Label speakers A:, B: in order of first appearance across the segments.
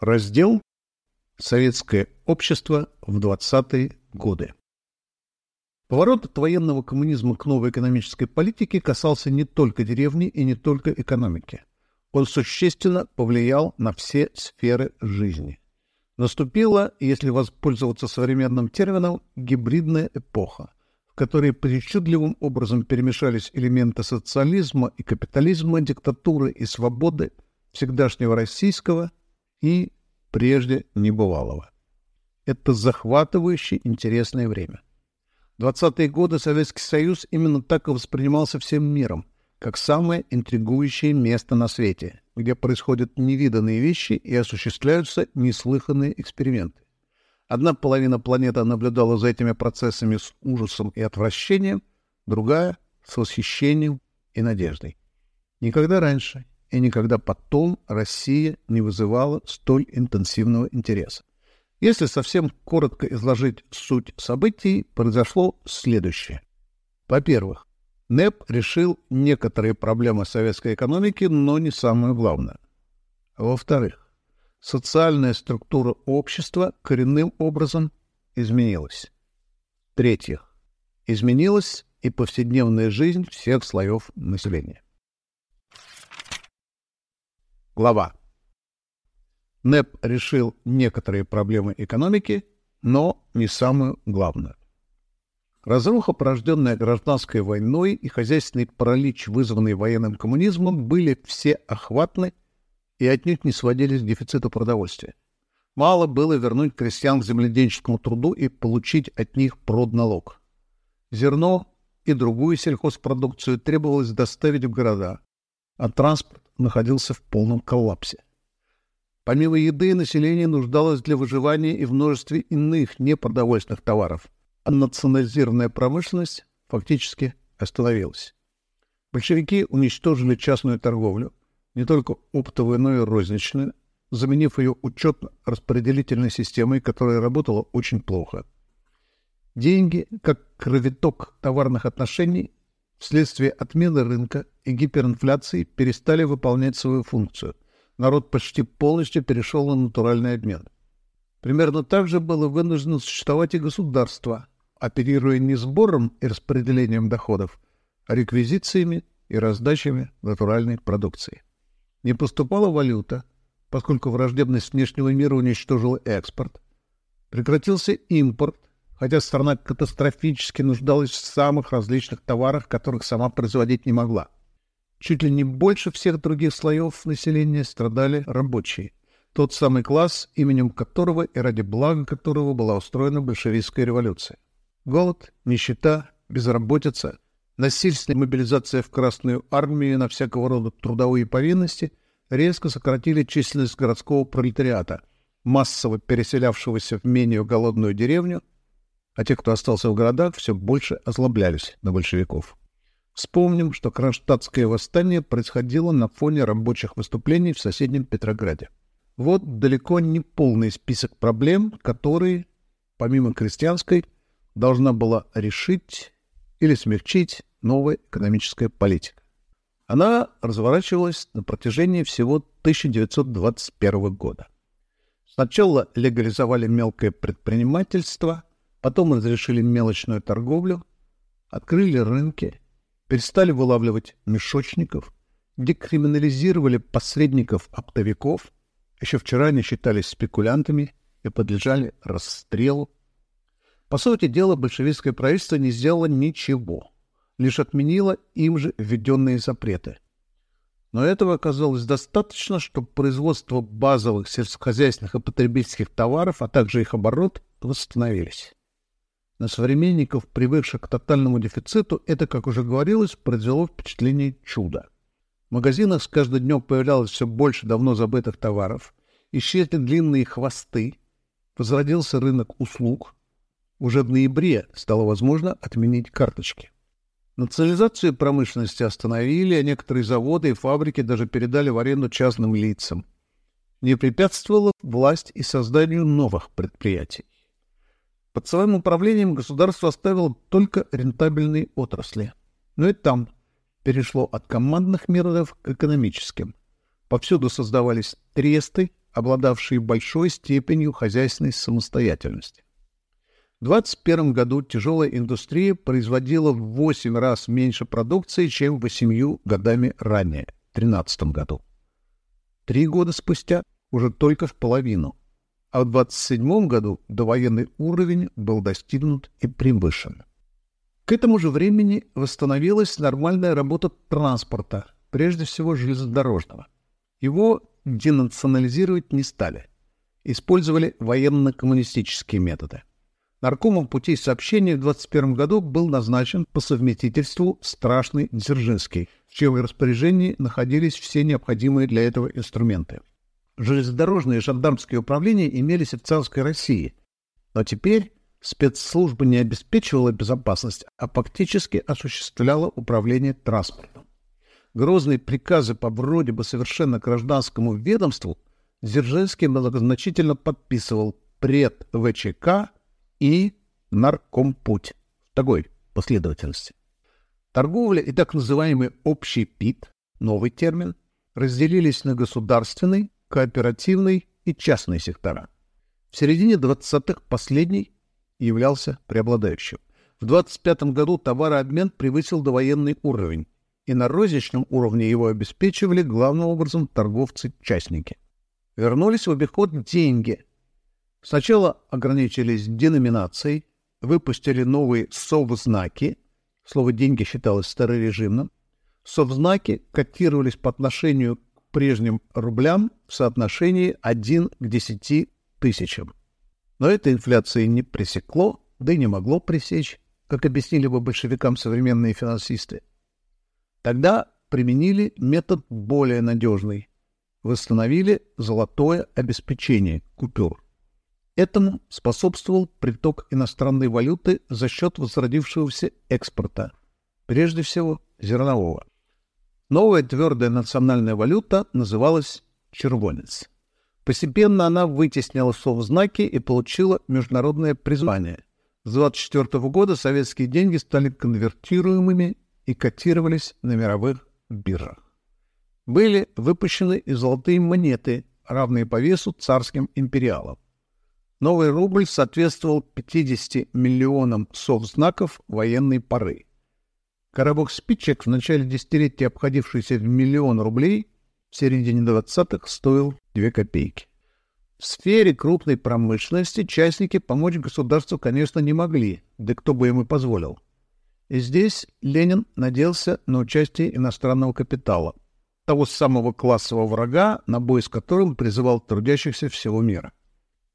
A: Раздел «Советское общество в 20-е годы». Поворот от военного коммунизма к новой экономической политике касался не только деревни и не только экономики. Он существенно повлиял на все сферы жизни. Наступила, если воспользоваться современным термином, гибридная эпоха, в которой причудливым образом перемешались элементы социализма и капитализма, диктатуры и свободы, всегдашнего российского и прежде небывалого. Это захватывающе интересное время. В 20-е годы Советский Союз именно так и воспринимался всем миром, как самое интригующее место на свете, где происходят невиданные вещи и осуществляются неслыханные эксперименты. Одна половина планеты наблюдала за этими процессами с ужасом и отвращением, другая — с восхищением и надеждой. Никогда раньше и никогда потом Россия не вызывала столь интенсивного интереса. Если совсем коротко изложить суть событий, произошло следующее. Во-первых, НЭП решил некоторые проблемы советской экономики, но не самое главное. Во-вторых, социальная структура общества коренным образом изменилась. В-третьих, изменилась и повседневная жизнь всех слоев населения. Глава. НЭП решил некоторые проблемы экономики, но не самую главную. Разруха, порожденная гражданской войной и хозяйственный паралич, вызванный военным коммунизмом, были все охватны и отнюдь не сводились к дефициту продовольствия. Мало было вернуть крестьян к земледельческому труду и получить от них продналог. Зерно и другую сельхозпродукцию требовалось доставить в города, а транспорт находился в полном коллапсе. Помимо еды, население нуждалось для выживания и в множестве иных непродовольственных товаров, а национализированная промышленность фактически остановилась. Большевики уничтожили частную торговлю, не только оптовую, но и розничную, заменив ее учетно-распределительной системой, которая работала очень плохо. Деньги, как кровиток товарных отношений, вследствие отмены рынка и гиперинфляции перестали выполнять свою функцию. Народ почти полностью перешел на натуральный обмен. Примерно так же было вынуждено существовать и государство, оперируя не сбором и распределением доходов, а реквизициями и раздачами натуральной продукции. Не поступала валюта, поскольку враждебность внешнего мира уничтожила экспорт. Прекратился импорт, хотя страна катастрофически нуждалась в самых различных товарах, которых сама производить не могла. Чуть ли не больше всех других слоев населения страдали рабочие, тот самый класс, именем которого и ради блага которого была устроена большевистская революция. Голод, нищета, безработица, насильственная мобилизация в Красную армию на всякого рода трудовые повинности резко сократили численность городского пролетариата, массово переселявшегося в менее голодную деревню, а те, кто остался в городах, все больше озлоблялись на большевиков. Вспомним, что кронштадтское восстание происходило на фоне рабочих выступлений в соседнем Петрограде. Вот далеко не полный список проблем, которые, помимо крестьянской, должна была решить или смягчить новая экономическая политика. Она разворачивалась на протяжении всего 1921 года. Сначала легализовали мелкое предпринимательство, потом разрешили мелочную торговлю, открыли рынки, перестали вылавливать мешочников, декриминализировали посредников-оптовиков, еще вчера они считались спекулянтами и подлежали расстрелу. По сути дела, большевистское правительство не сделало ничего, лишь отменило им же введенные запреты. Но этого оказалось достаточно, чтобы производство базовых сельскохозяйственных и потребительских товаров, а также их оборот, восстановились. На современников, привыкших к тотальному дефициту, это, как уже говорилось, произвело впечатление чуда. В магазинах с каждым днем появлялось все больше давно забытых товаров, исчезли длинные хвосты, возродился рынок услуг. Уже в ноябре стало возможно отменить карточки. Национализацию промышленности остановили, а некоторые заводы и фабрики даже передали в аренду частным лицам. Не препятствовала власть и созданию новых предприятий. Под своим управлением государство оставило только рентабельные отрасли. Но и там перешло от командных методов к экономическим. Повсюду создавались тресты, обладавшие большой степенью хозяйственной самостоятельности. В 2021 году тяжелая индустрия производила в 8 раз меньше продукции, чем 8 годами ранее, в 2013 году. Три года спустя уже только в половину, а в 27 году довоенный уровень был достигнут и превышен. К этому же времени восстановилась нормальная работа транспорта, прежде всего железнодорожного. Его денационализировать не стали. Использовали военно-коммунистические методы. Наркомом путей сообщения в 21 году был назначен по совместительству Страшный Дзержинский, в чьем распоряжении находились все необходимые для этого инструменты. Железнодорожные и жандармские управления имелись в царской России, но теперь спецслужба не обеспечивала безопасность, а фактически осуществляла управление транспортом. Грозные приказы по вроде бы совершенно гражданскому ведомству Дзержинский многозначительно подписывал пред ВЧК и наркомпуть в такой последовательности. Торговля и так называемый общий ПИТ, новый термин, разделились на государственный, кооперативный и частный сектора. В середине 20-х последний являлся преобладающим. В 25 году товарообмен превысил довоенный уровень, и на розничном уровне его обеспечивали главным образом торговцы-частники. Вернулись в обиход деньги. Сначала ограничились деноминацией, выпустили новые совзнаки, слово «деньги» считалось старорежимным, совзнаки котировались по отношению прежним рублям в соотношении 1 к 10 тысячам. Но это инфляции не пресекло, да и не могло пресечь, как объяснили бы большевикам современные финансисты. Тогда применили метод более надежный. Восстановили золотое обеспечение купюр. Этому способствовал приток иностранной валюты за счет возродившегося экспорта, прежде всего зернового. Новая твердая национальная валюта называлась «червонец». Постепенно она вытеснила совзнаки и получила международное призвание. С 24 года советские деньги стали конвертируемыми и котировались на мировых биржах. Были выпущены и золотые монеты, равные по весу царским империалам. Новый рубль соответствовал 50 миллионам совзнаков военной поры. Коробок спичек в начале десятилетия, обходившийся в миллион рублей, в середине 20-х стоил 2 копейки. В сфере крупной промышленности частники помочь государству, конечно, не могли, да кто бы им и позволил. И здесь Ленин надеялся на участие иностранного капитала, того самого классового врага, на бой с которым призывал трудящихся всего мира.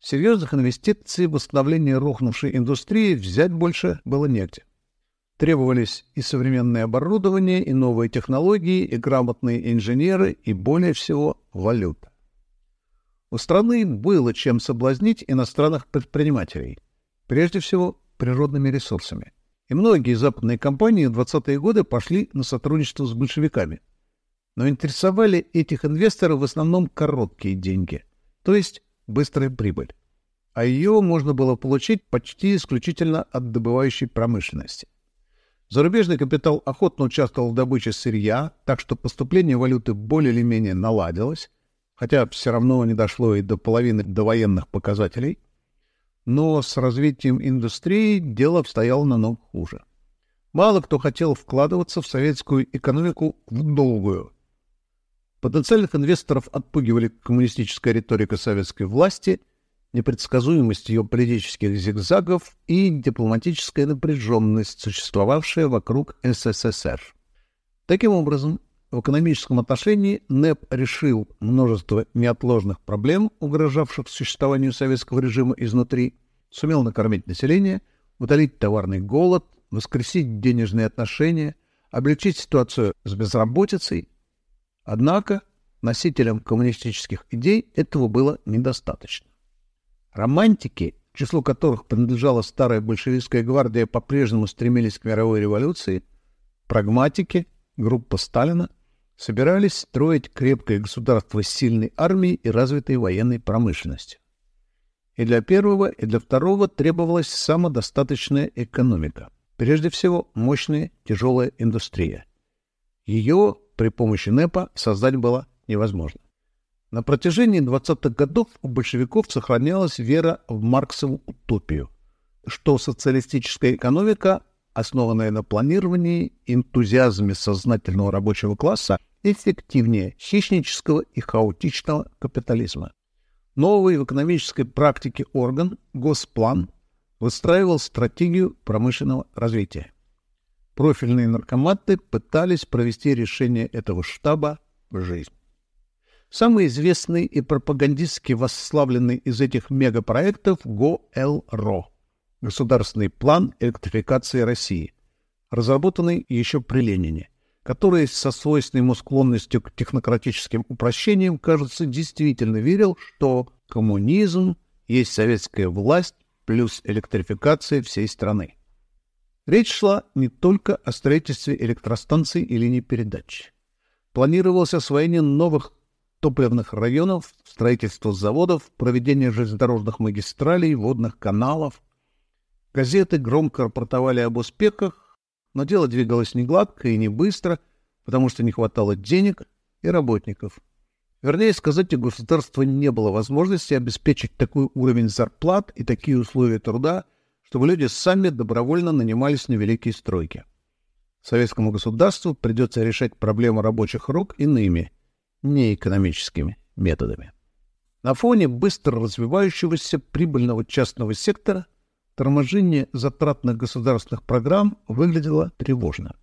A: Серьезных инвестиций в восстановление рухнувшей индустрии взять больше было негде. Требовались и современное оборудование, и новые технологии, и грамотные инженеры, и более всего валюта. У страны было чем соблазнить иностранных предпринимателей, прежде всего природными ресурсами. И многие западные компании в 20-е годы пошли на сотрудничество с большевиками. Но интересовали этих инвесторов в основном короткие деньги, то есть быстрая прибыль. А ее можно было получить почти исключительно от добывающей промышленности – Зарубежный капитал охотно участвовал в добыче сырья, так что поступление валюты более или менее наладилось, хотя все равно не дошло и до половины довоенных показателей. Но с развитием индустрии дело обстояло намного хуже. Мало кто хотел вкладываться в советскую экономику в долгую. Потенциальных инвесторов отпугивали коммунистическая риторика советской власти непредсказуемость ее политических зигзагов и дипломатическая напряженность, существовавшая вокруг СССР. Таким образом, в экономическом отношении НЭП решил множество неотложных проблем, угрожавших существованию советского режима изнутри, сумел накормить население, удалить товарный голод, воскресить денежные отношения, облегчить ситуацию с безработицей. Однако носителям коммунистических идей этого было недостаточно. Романтики, к числу которых принадлежала старая большевистская гвардия, по-прежнему стремились к мировой революции, прагматики, группа Сталина, собирались строить крепкое государство с сильной армией и развитой военной промышленностью. И для первого, и для второго требовалась самодостаточная экономика. Прежде всего, мощная тяжелая индустрия. Ее при помощи НЭПа создать было невозможно. На протяжении 20-х годов у большевиков сохранялась вера в Марксову утопию, что социалистическая экономика, основанная на планировании, энтузиазме сознательного рабочего класса, эффективнее хищнического и хаотичного капитализма. Новый в экономической практике орган, Госплан, выстраивал стратегию промышленного развития. Профильные наркоматы пытались провести решение этого штаба в жизнь. Самый известный и пропагандистски восславленный из этих мегапроектов ГОЭЛРО – Государственный план электрификации России, разработанный еще при Ленине, который со свойственной ему склонностью к технократическим упрощениям, кажется, действительно верил, что коммунизм есть советская власть плюс электрификация всей страны. Речь шла не только о строительстве электростанций и линий передач. Планировалось освоение новых топливных районов, строительство заводов, проведение железнодорожных магистралей, водных каналов. Газеты громко рапортовали об успехах, но дело двигалось не гладко и не быстро, потому что не хватало денег и работников. Вернее сказать, у государства не было возможности обеспечить такой уровень зарплат и такие условия труда, чтобы люди сами добровольно нанимались на великие стройки. Советскому государству придется решать проблему рабочих рук иными – неэкономическими методами. На фоне быстро развивающегося прибыльного частного сектора торможение затратных государственных программ выглядело тревожно.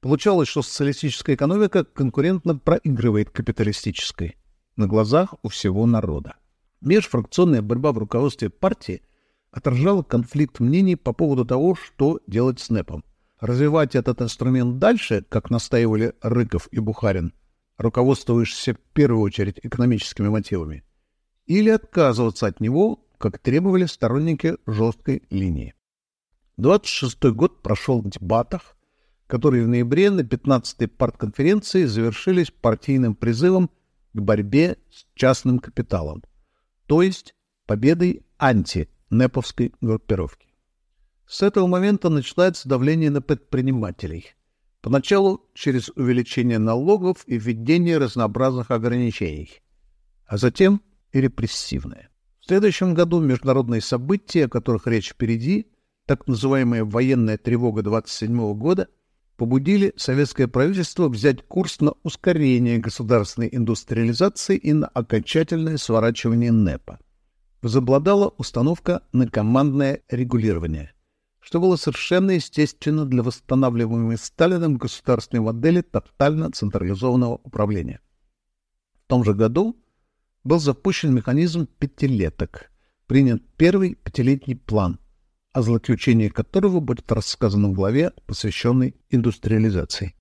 A: Получалось, что социалистическая экономика конкурентно проигрывает капиталистической на глазах у всего народа. Межфракционная борьба в руководстве партии отражала конфликт мнений по поводу того, что делать с НЭПом. Развивать этот инструмент дальше, как настаивали Рыков и Бухарин – руководствуешься в первую очередь экономическими мотивами, или отказываться от него, как требовали сторонники жесткой линии. 26-й год прошел в дебатах, которые в ноябре на 15-й партконференции завершились партийным призывом к борьбе с частным капиталом, то есть победой анти-неповской группировки. С этого момента начинается давление на предпринимателей – Поначалу через увеличение налогов и введение разнообразных ограничений, а затем и репрессивное. В следующем году международные события, о которых речь впереди, так называемая военная тревога 27 года, побудили советское правительство взять курс на ускорение государственной индустриализации и на окончательное сворачивание НЭПа. Возобладала установка на командное регулирование что было совершенно естественно для восстанавливаемой Сталиным государственной модели тотально централизованного управления. В том же году был запущен механизм пятилеток, принят первый пятилетний план, о злоключении которого будет рассказано в главе, посвященной индустриализации.